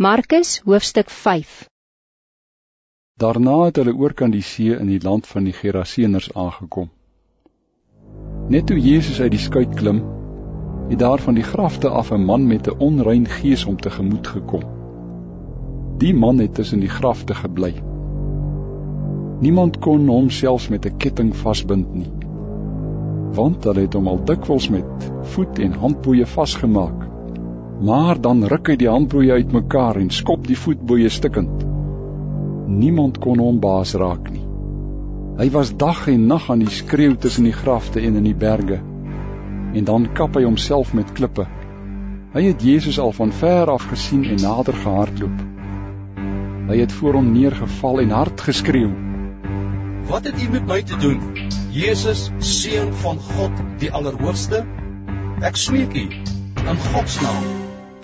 Markus hoofstuk 5 Daarna het hulle oorkant die see in die land van die Geraseners aangekom. Net toe Jesus uit die skuit klim, het daar van die grafte af 'n man met 'n onrein gees om te gemoed gekom. Die man het tussen die grafte gebly. Niemand kon hom selfs met 'n ketting vasbind nie, want hulle het hom al dikwels met voet en handboeie vasgemaak Maar dan ruk hy die handboeie uitmekaar en skop die voetboeie stukkend. Niemand kon hom baas raak nie. Hy was dag en nag aan die skreeu tussen die grafte en in die berge. En dan kap hy homself met klippe. Hy het Jesus al van ver af gesien en nader gehardloop. Hy het voor hom neergeval en hard geskreeu: "Wat het u met my te doen, Jesus, seun van God, die Allerhoogste? Ek smeek u in God se naam,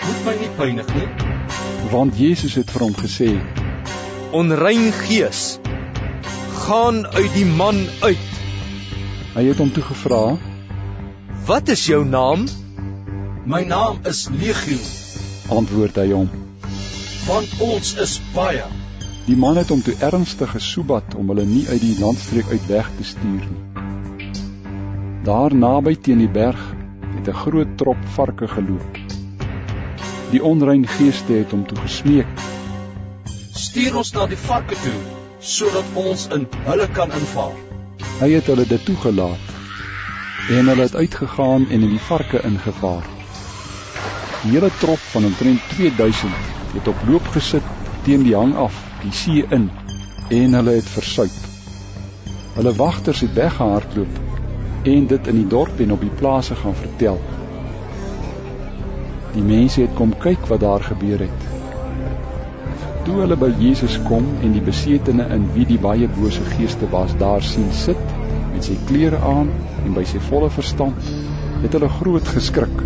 moet my nie pynig nie. Want Jesus het vir hom gesê: Onrein gees, gaan uit die man uit. Hy het hom toe gevra: Wat is jou naam? My naam is Legio, antwoord hy hom. Want ons is baie. Die man het hom toe ernstig gesoebat om hulle nie uit die landstreek uit weg te stuur nie. Daar naby teen die berg het 'n groot trop varke geloop. Die onrein geeste het hom toe gesmeek: "Stuur ons na die varke toe, sodat ons in hulle kan inval." Hy het hulle dit toegelaat en hulle het uitgegaan en in die varke ingevaar. Die hele trop van omtrent 2000 het op loop gesit teen die hang af, die see in en hulle het versuip. Hulle wagters het weggehardloop en dit in die dorp en op die plase gaan vertel. Die mense het kom kyk wat daar gebeur het. Toe hulle by Jesus kom en die besetene in wie die baie bose geeste was daar sien sit met sy klere aan en by sy volle verstand, het hulle groot geskrik.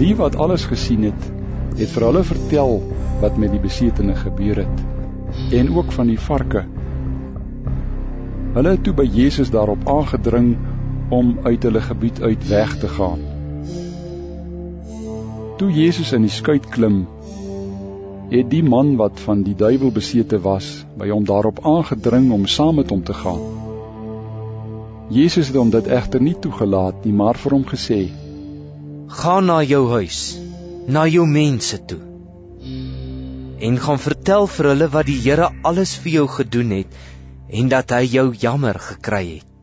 Die wat alles gesien het, het vir hulle vertel wat met die besetene gebeur het en ook van die varke. Hulle het toe by Jesus daarop aangedring om uit hulle gebied uit weg te gaan. Toe Jesus in die skuit klim, het die man wat van die duiwel besete was, by hom daarop aangedring om saam met hom te gaan. Jesus het hom dit egter nie toegelaat nie, maar vir hom gesê: "Gaan na jou huis, na jou mense toe en gaan vertel vir hulle wat die Here alles vir jou gedoen het en dat hy jou jammer gekry het."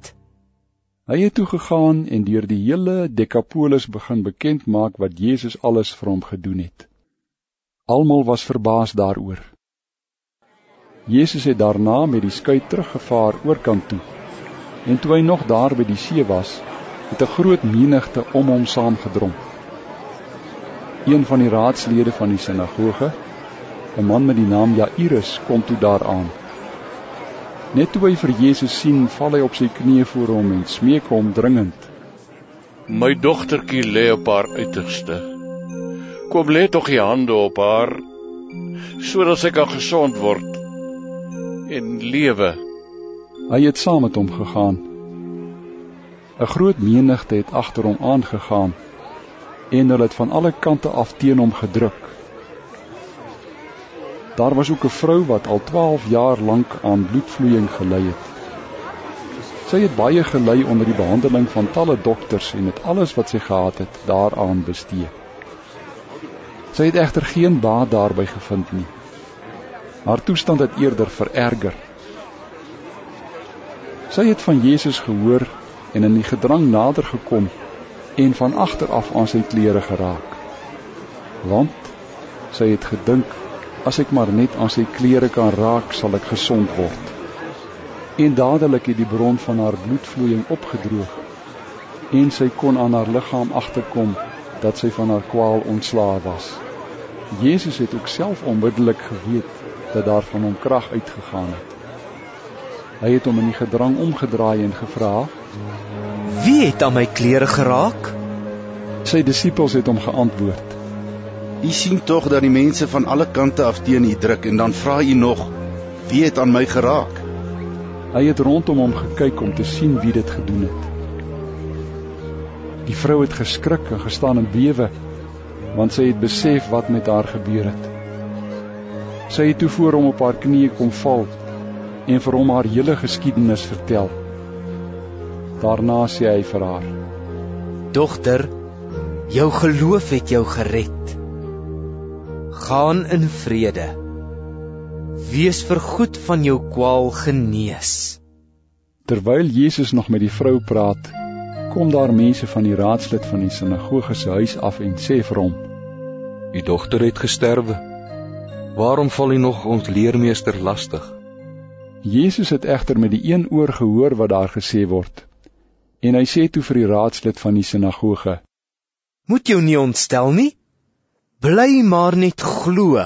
Hy het toe gegaan en deur die hele Dekapolis begin bekend maak wat Jesus alles vir hom gedoen het. Almal was verbaas daaroor. Jesus het daarna met die skuit teruggevaar oorkant toe. En toe hy nog daar by die see was, het 'n groot menigte om hom saamgedrom. Een van die raadslede van die sinagoge, 'n man met die naam Jairus, kom toe daaraan. Net toe hy vir Jesus sien, val hy op sy knieë voor hom en smeek hom dringend. My dogtertjie lê op haar uiterste. Kom lê tog die hande op haar sodat sy kan gesond word en lewe. Hy het saam met hom gegaan. 'n Groot menigte het agter hom aangegaan en hulle het van alle kante af teen hom gedruk. Daar was ook 'n vrou wat al 12 jaar lank aan bloedvloeiing gely het. Sy het baie gely onder die behandeling van talle dokters en het alles wat sy gehad het daaraan bestee. Sy het egter geen baat daarby gevind nie. Haar toestand het eerder vererger. Sy het van Jesus gehoor en in die gedrang nader gekom en van agter af aan sy klere geraak. Want sy het gedink As ek maar net aan sy klere kan raak, sal ek gesond word. En dadelik het die bron van haar bloedvloeiing opgedroog en sy kon aan haar liggaam agterkom dat sy van haar kwaal ontslae was. Jesus het ook self onmiddellik geweet dat daar van hom krag uitgegaan het. Hy het hom in die gedrang omgedraai en gevra: "Wie het aan my klere geraak?" Sy disippels het hom geantwoord: U sien tog dat die mense van alle kante af teen u druk en dan vra u nog wie het aan my geraak? Hy het rondom hom gekyk om te sien wie dit gedoen het. Die vrou het geskrik en gestaan in bewe want sy het besef wat met haar gebeur het. Sy het toe voor hom op haar knieë kom val en vir hom haar hele geskiedenis vertel. Daarna sê hy vir haar: Dogter, jou geloof het jou gered. Gaan in vrede. Wees vergoed van jou kwaal genees. Terwyl Jesus nog met die vrou praat, kom daar mense van die raadslid van die sinagoge se huis af en sê vir hom: "U dogter het gesterwe. Waarom val u nog ons leermeester lastig?" Jesus het egter met die een oor gehoor wat daar gesê word. En hy sê toe vir die raadslid van die sinagoge: "Moet jou nie ontstel nie. Bly maar net glo."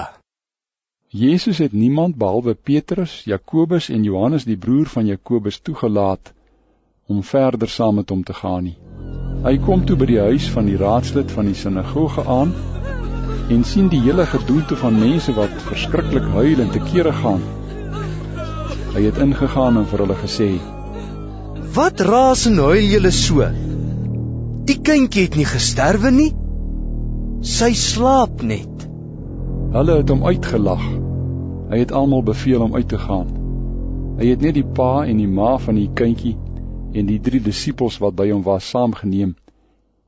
Jesus het niemand behalwe Petrus, Jakobus en Johannes die broer van Jakobus toegelaat om verder saam met hom te gaan nie. Hy kom toe by die huis van die raadslid van die sinagoge aan en sien die hele gedoente van mense wat verskriklik huil en te kere gaan. Hy het ingegaan en vir hulle gesê: "Wat raas en huil julle so? Die kindjie het nie gesterwe nie. Sy slaap net." Hulle het hom uitgelag. Hy het almal beveel om uit te gaan. Hy het net die pa en die ma van die kindjie en die drie disippels wat by hom was saamgeneem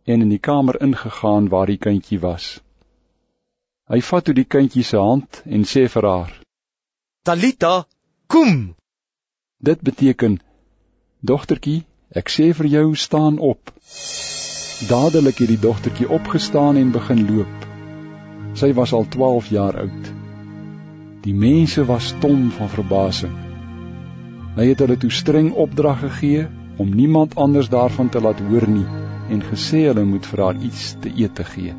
en in die kamer ingegaan waar die kindjie was. Hy vat toe die kindjie se hand en sê vir haar: "Talita, kom." Dit beteken: "Dogtertjie, ek sê vir jou, staan op." Dadelik het die dogtertjie opgestaan en begin loop. Sy was al 12 jaar oud. Die mense was stom van verbasing. Hy het hulle toe streng opdrag gegee om niemand anders daarvan te laat hoor nie en gesê hulle moet vir haar iets te eet gee.